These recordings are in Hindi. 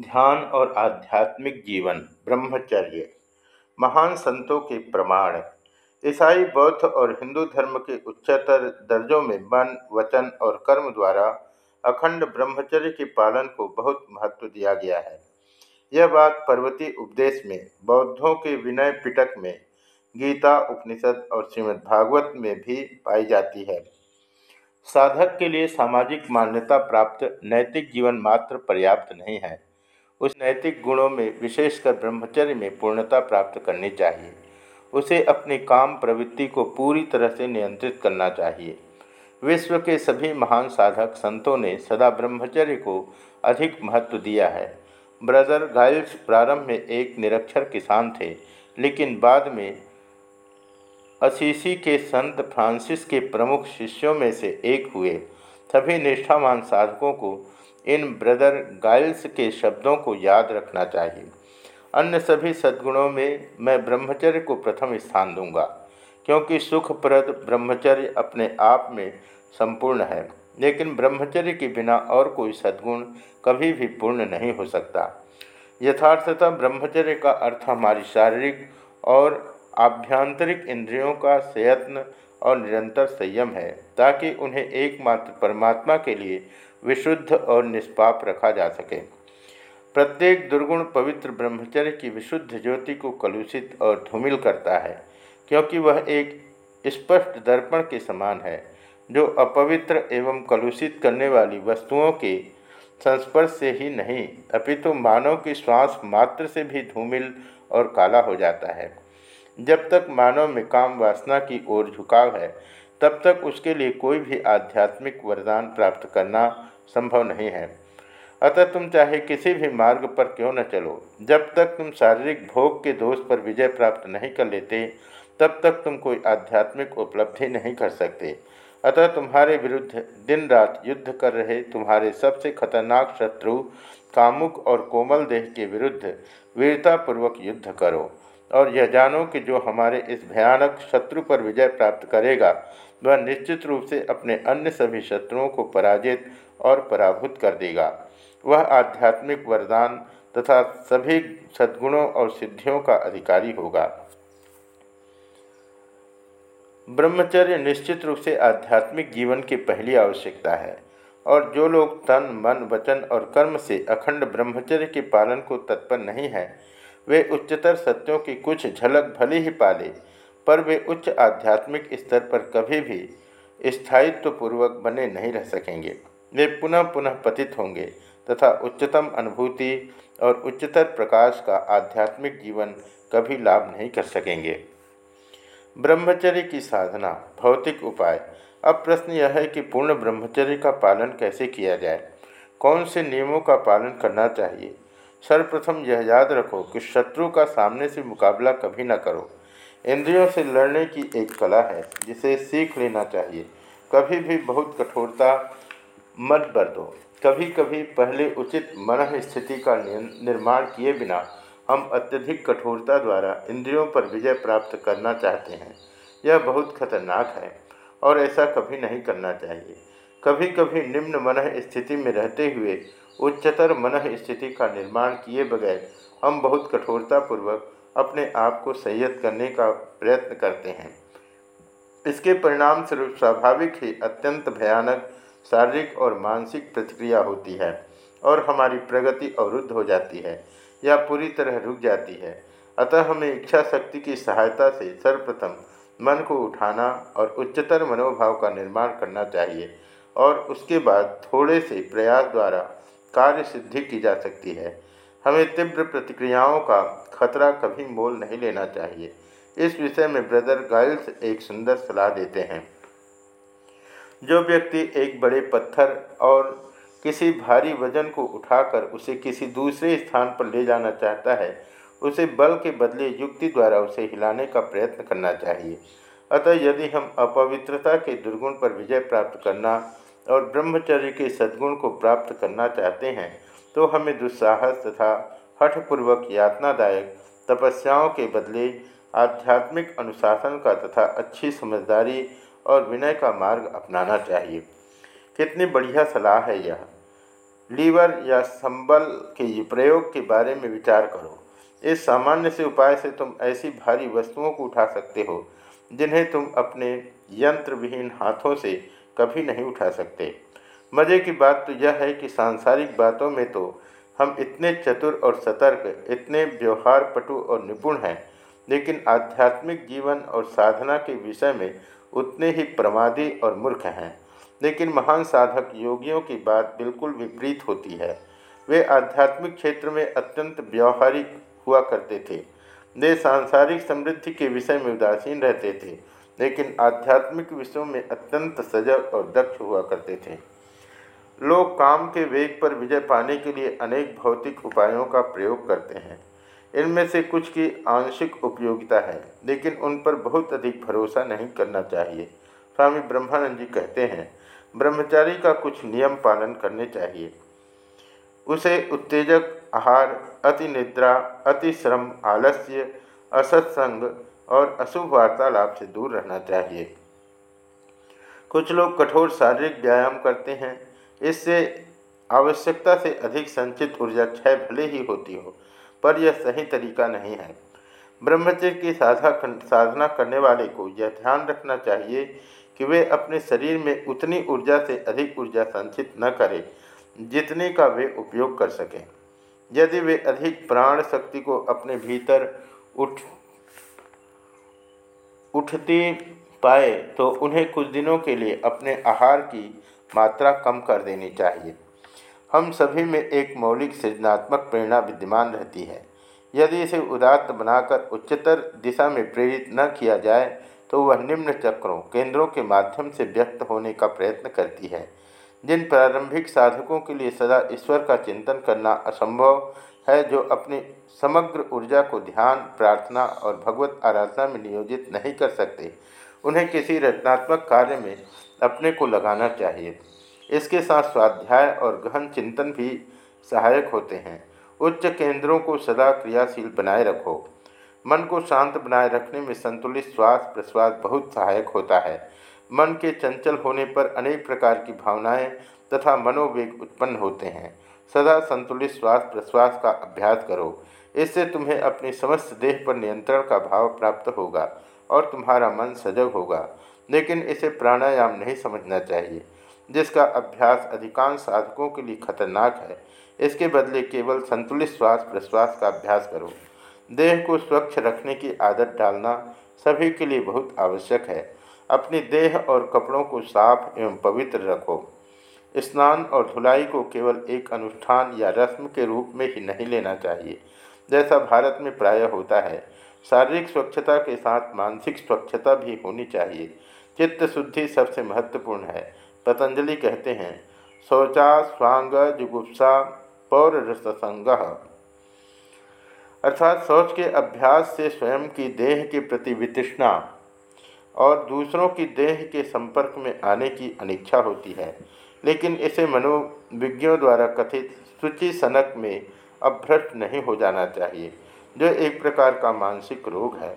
ध्यान और आध्यात्मिक जीवन, ब्रह्मचर्य, महान संतों के प्रमाण, ईसाई बौद्ध और हिंदू धर्म के उच्चतर दर्जों में मन, वचन और कर्म द्वारा अखंड ब्रह्मचर्य के पालन को बहुत महत्व दिया गया है। यह बात पर्वती उपदेश में, बौद्धों के विनय पिटक में, गीता, उपनिषद और श्रीमद् भागवत में भी पाई जाती है। साधक के लिए सामाजिक मान्यता प्राप्त नैतिक जीवन मात्र पर्याप्त नहीं है। उस नैतिक गुणों में, विशेषकर ब्रह्मचर्य में पूर्णता प्राप्त करनी चाहिए। उसे अपनी काम प्रवृत्ति को पूरी तरह से नियंत्रित करना चाहिए। विश्व के सभी महान साधक संतों ने सदा ब्रह्मचर्य को अधिक महत्व दिया है। ब्रदर गाइल्स प्रारंभ में एक निरक्षर किसान थे, लेकिन बाद में असीसी के संत फ्रांसिस के प्रमुख शिष्यों में से एक हुए। सभी निष्ठावान साधकों को इन ब्रदर गाइल्स के शब्दों को याद रखना चाहिए। अन्य सभी सद्गुणों में मैं ब्रह्मचर्य को प्रथम स्थान दूँगा, क्योंकि सुखप्रद ब्रह्मचर्य अपने आप में संपूर्ण है। लेकिन ब्रह्मचर्य के बिना और कोई सद्गुण कभी भी पूर्ण नहीं हो सकता। यथार्थतः ब्रह्मचर्य का अर्थ हमारी शारीरिक और आभ्यांतरिक इंद्रियों का प्रयत्न और निरंतर संयम है, ताकि उन्हें एकमात्र परमात्मा के लिए विशुद्ध और निष्पाप रखा जा सके। प्रत्येक दुर्गुण पवित्र ब्रह्मचर्य की विशुद्ध ज्योति को कलुषित और धूमिल करता है, क्योंकि वह एक स्पष्ट दर्पण के समान है, जो अपवित्र एवं कलुषित करने वाली वस्तुओं के संस्पर्श से ही नहीं, अपितु मानव की श्वास मात्र से भी धूमिल और काला हो जाता है। जब तक मानव में काम वासना की ओर झुकाव है, तब तक उसके लिए कोई भी आध्यात्मिक वरदान प्राप्त करना संभव नहीं है। अतः तुम चाहे किसी भी मार्ग पर क्यों न चलो, जब तक तुम शारीरिक भोग के दोष पर विजय प्राप्त नहीं कर लेते, तब तक तुम कोई आध्यात्मिक उपलब्धि नहीं कर सकते। अतः तुम्हारे विरुद्ध दिन रात युद्ध कर रहे तुम्हारे सबसे खतरनाक शत्रु, कामुक और कोमल देह के विरुद्ध वीरतापूर्वक युद्ध करो। और यह जानो कि जो हमारे इस भयानक शत्रु पर विजय प्राप्त करेगा, वह निश्चित रूप से अपने अन्य सभी शत्रुओं को पराजित और पराभूत कर देगा। वह आध्यात्मिक वरदान तथा सभी सद्गुणों और सिद्धियों का अधिकारी होगा। ब्रह्मचर्य निश्चित रूप से आध्यात्मिक जीवन की पहली आवश्यकता है, और जो लोग तन, मन, वचन और कर्म से अखंड ब्रह्मचर्य के पालन को तत्पर नहीं है वे उच्चतर सत्यों की कुछ झलक भले ही पाले, पर वे उच्च आध्यात्मिक स्तर पर कभी भी स्थायित्वपूर्वक बने नहीं रह सकेंगे। वे पुनः पुनः पतित होंगे, तथा उच्चतम अनुभूति और उच्चतर प्रकाश का आध्यात्मिक जीवन कभी लाभ नहीं कर सकेंगे। ब्रह्मचर्य की साधना, भौतिक उपाय। अब प्रश्न यह है कि पूर्ण ब्रह्मचर्य का पालन कैसे किया जाए? कौन से नियमों का पालन करना चाहिए? सर्वप्रथम यह याद रखो कि शत्रु का सामने से मुकाबला कभी ना करो। इंद्रियों से लड़ने की एक कला है, जिसे सीख लेना चाहिए। कभी भी बहुत कठोरता मत बरतो। कभी कभी पहले उचित मन स्थिति का निर्माण किए बिना हम अत्यधिक कठोरता द्वारा इंद्रियों पर विजय प्राप्त करना चाहते हैं। यह बहुत खतरनाक है, और ऐसा कभी नहीं करना चाहिए। कभी कभी निम्न मन स्थिति में रहते हुए उच्चतर मन स्थिति का निर्माण किए बगैर हम बहुत कठोरतापूर्वक अपने आप को संयत करने का प्रयत्न करते हैं। इसके परिणाम स्वरूप स्वाभाविक ही अत्यंत भयानक शारीरिक और मानसिक प्रतिक्रिया होती है और हमारी प्रगति अवरुद्ध हो जाती है या पूरी तरह रुक जाती है। अतः हमें इच्छा शक्ति की सहायता से सर्वप्रथम मन को उठाना और उच्चतर मनोभाव का निर्माण करना चाहिए और उसके बाद थोड़े से प्रयास द्वारा कार्य सिद्धि की जा सकती है। हमें तीव्र प्रतिक्रियाओं का खतरा कभी मोल नहीं लेना चाहिए। इस विषय में ब्रदर गाइल्स एक सुंदर सलाह देते हैं। जो व्यक्ति एक बड़े पत्थर और किसी भारी वज़न को उठाकर उसे किसी दूसरे स्थान पर ले जाना चाहता है, उसे बल के बदले युक्ति द्वारा उसे हिलाने का प्रयत्न करना चाहिए। अतः यदि हम अपवित्रता के दुर्गुण पर विजय प्राप्त करना और ब्रह्मचर्य के सद्गुण को प्राप्त करना चाहते हैं तो हमें दुस्साहस तथा हठपूर्वक यातनादायक तपस्याओं के बदले आध्यात्मिक अनुशासन का तथा अच्छी समझदारी और विनय का मार्ग अपनाना चाहिए। कितनी बढ़िया सलाह है यह। लीवर या संबल के प्रयोग के बारे में विचार करो। इस सामान्य से उपाय से तुम ऐसी भारी वस्तुओं को उठा सकते हो, जिन्हें तुम अपने यंत्र विहीन हाथों से कभी नहीं उठा सकते। मज़े की बात तो यह है कि सांसारिक बातों में तो हम इतने चतुर और सतर्क, इतने व्यवहार पटु और निपुण हैं, लेकिन आध्यात्मिक जीवन और साधना के विषय में उतने ही प्रमादी और मूर्ख हैं। लेकिन महान साधक योगियों की बात बिल्कुल विपरीत होती है। वे आध्यात्मिक क्षेत्र में अत्यंत व्यवहारिक हुआ करते थे। वे सांसारिक समृद्धि के विषय में उदासीन रहते थे। लेकिन आध्यात्मिक विषयों में अत्यंत सजग और दक्ष हुआ करते थे। लोग काम के वेग पर विजय पाने के लिए अनेक भौतिक उपायों का प्रयोग करते हैं। इनमें से कुछ की आंशिक उपयोगिता है, लेकिन उन पर बहुत अधिक भरोसा नहीं करना चाहिए। स्वामी ब्रह्मानंद जी कहते हैं, ब्रह्मचारी का कुछ नियम पालन करने चाहिए। उसे उत्तेजक, आहार, अति निद्रा, अति श्रम, आलस्य, असत्संग और अशुभ वार्तालाप से दूर रहना चाहिए। कुछ लोग कठोर शारीरिक व्यायाम करते हैं। इससे आवश्यकता से अधिक संचित ऊर्जा क्षय भले ही होती हो, पर यह सही तरीका नहीं है। ब्रह्मचर्य की साधा साधना करने वाले को यह ध्यान रखना चाहिए कि वे अपने शरीर में उतनी ऊर्जा से अधिक ऊर्जा संचित न करें, जितने का वे उपयोग कर सकें। यदि वे अधिक प्राण शक्ति को अपने भीतर उठ उठती पाए तो उन्हें कुछ दिनों के लिए अपने आहार की मात्रा कम कर देनी चाहिए। हम सभी में एक मौलिक सृजनात्मक प्रेरणा विद्यमान रहती है। यदि इसे उदात्त बनाकर उच्चतर दिशा में प्रेरित न किया जाए तो वह निम्न चक्रों, केंद्रों के माध्यम से व्यक्त होने का प्रयत्न करती है। जिन प्रारंभिक साधकों के लिए सदा ईश्वर का चिंतन करना असंभव है जो अपनी समग्र ऊर्जा को ध्यान, प्रार्थना और भगवत आराधना में नियोजित नहीं कर सकते। उन्हें किसी रचनात्मक कार्य में अपने को लगाना चाहिए। इसके साथ स्वाध्याय और गहन चिंतन भी सहायक होते हैं। उच्च केंद्रों को सदा क्रियाशील बनाए रखो। मन को शांत बनाए रखने में संतुलित श्वास प्रश्वास बहुत सहायक होता है। मन के चंचल होने पर अनेक प्रकार की भावनाएँ तथा मनोवेग उत्पन्न होते हैं। सदा संतुलित श्वास प्रश्वास का अभ्यास करो। इससे तुम्हें अपनी समस्त देह पर नियंत्रण का भाव प्राप्त होगा और तुम्हारा मन सजग होगा। लेकिन इसे प्राणायाम नहीं समझना चाहिए, जिसका अभ्यास अधिकांश साधकों के लिए खतरनाक है। इसके बदले केवल संतुलित श्वास प्रश्वास का अभ्यास करो। देह को स्वच्छ रखने की आदत डालना सभी के लिए बहुत आवश्यक है। अपनी देह और कपड़ों को साफ़ एवं पवित्र रखो। स्नान और धुलाई को केवल एक अनुष्ठान या रस्म के रूप में ही नहीं लेना चाहिए। जैसा भारत में प्रायः होता है, शारीरिक स्वच्छता के साथ मानसिक स्वच्छता भी होनी चाहिए। चित्त शुद्धि सबसे महत्वपूर्ण है। पतंजलि कहते हैं, शौचा स्वांग जुगुप्सा पौर रससंग। अर्थात शौच के अभ्यास से स्वयं की देह के प्रति वितृष्णा और दूसरों की देह के संपर्क में आने की अनिच्छा होती है। लेकिन इसे मनोविज्ञों द्वारा कथित सूची सनक में अभ्रष्ट नहीं हो जाना चाहिए, जो एक प्रकार का मानसिक रोग है।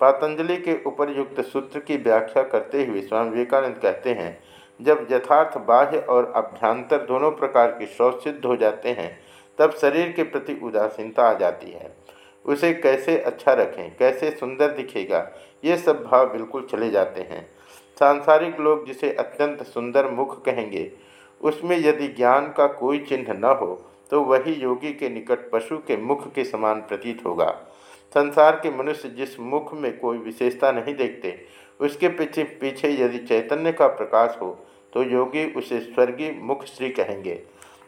पातंजलि के उपरयुक्त सूत्र की व्याख्या करते हुए स्वामी विवेकानंद कहते हैं, जब यथार्थ बाह्य और अभ्यंतर दोनों प्रकार के शौच सिद्ध हो जाते हैं, तब शरीर के प्रति उदासीनता आ जाती है। उसे कैसे अच्छा रखें, कैसे सुंदर दिखेगा, ये सब भाव बिल्कुल चले जाते हैं। सांसारिक लोग जिसे अत्यंत सुंदर मुख कहेंगे उसमें यदि ज्ञान का कोई चिन्ह न हो तो वही योगी के निकट पशु के मुख के समान प्रतीत होगा। संसार के मनुष्य जिस मुख में कोई विशेषता नहीं देखते, उसके पीछे पीछे यदि चैतन्य का प्रकाश हो तो योगी उसे स्वर्गीय मुख श्री कहेंगे।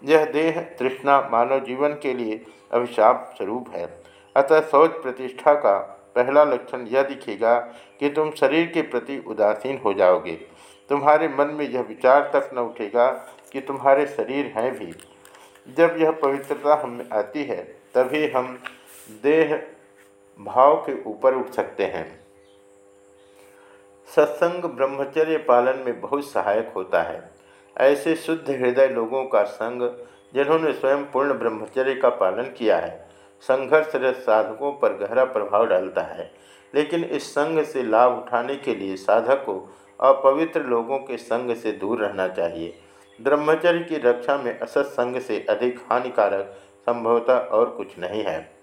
यह देह तृष्णा मानव जीवन के लिए अभिशाप स्वरूप है। अतः शौच प्रतिष्ठा का पहला लक्षण यह दिखेगा कि तुम शरीर के प्रति उदासीन हो जाओगे। तुम्हारे मन में यह विचार तक न उठेगा कि तुम्हारे शरीर हैं भी। जब यह पवित्रता हम में आती है, तभी हम देह भाव के ऊपर उठ सकते हैं। सत्संग ब्रह्मचर्य पालन में बहुत सहायक होता है। ऐसे शुद्ध हृदय लोगों का संग, जिन्होंने स्वयं पूर्ण ब्रह्मचर्य का पालन किया है संघर्षरत साधकों पर गहरा प्रभाव डालता है। लेकिन इस संग से लाभ उठाने के लिए साधक को अपवित्र लोगों के संग से दूर रहना चाहिए। ब्रह्मचर्य की रक्षा में असत्संग से अधिक हानिकारक, संभवतः और कुछ नहीं है।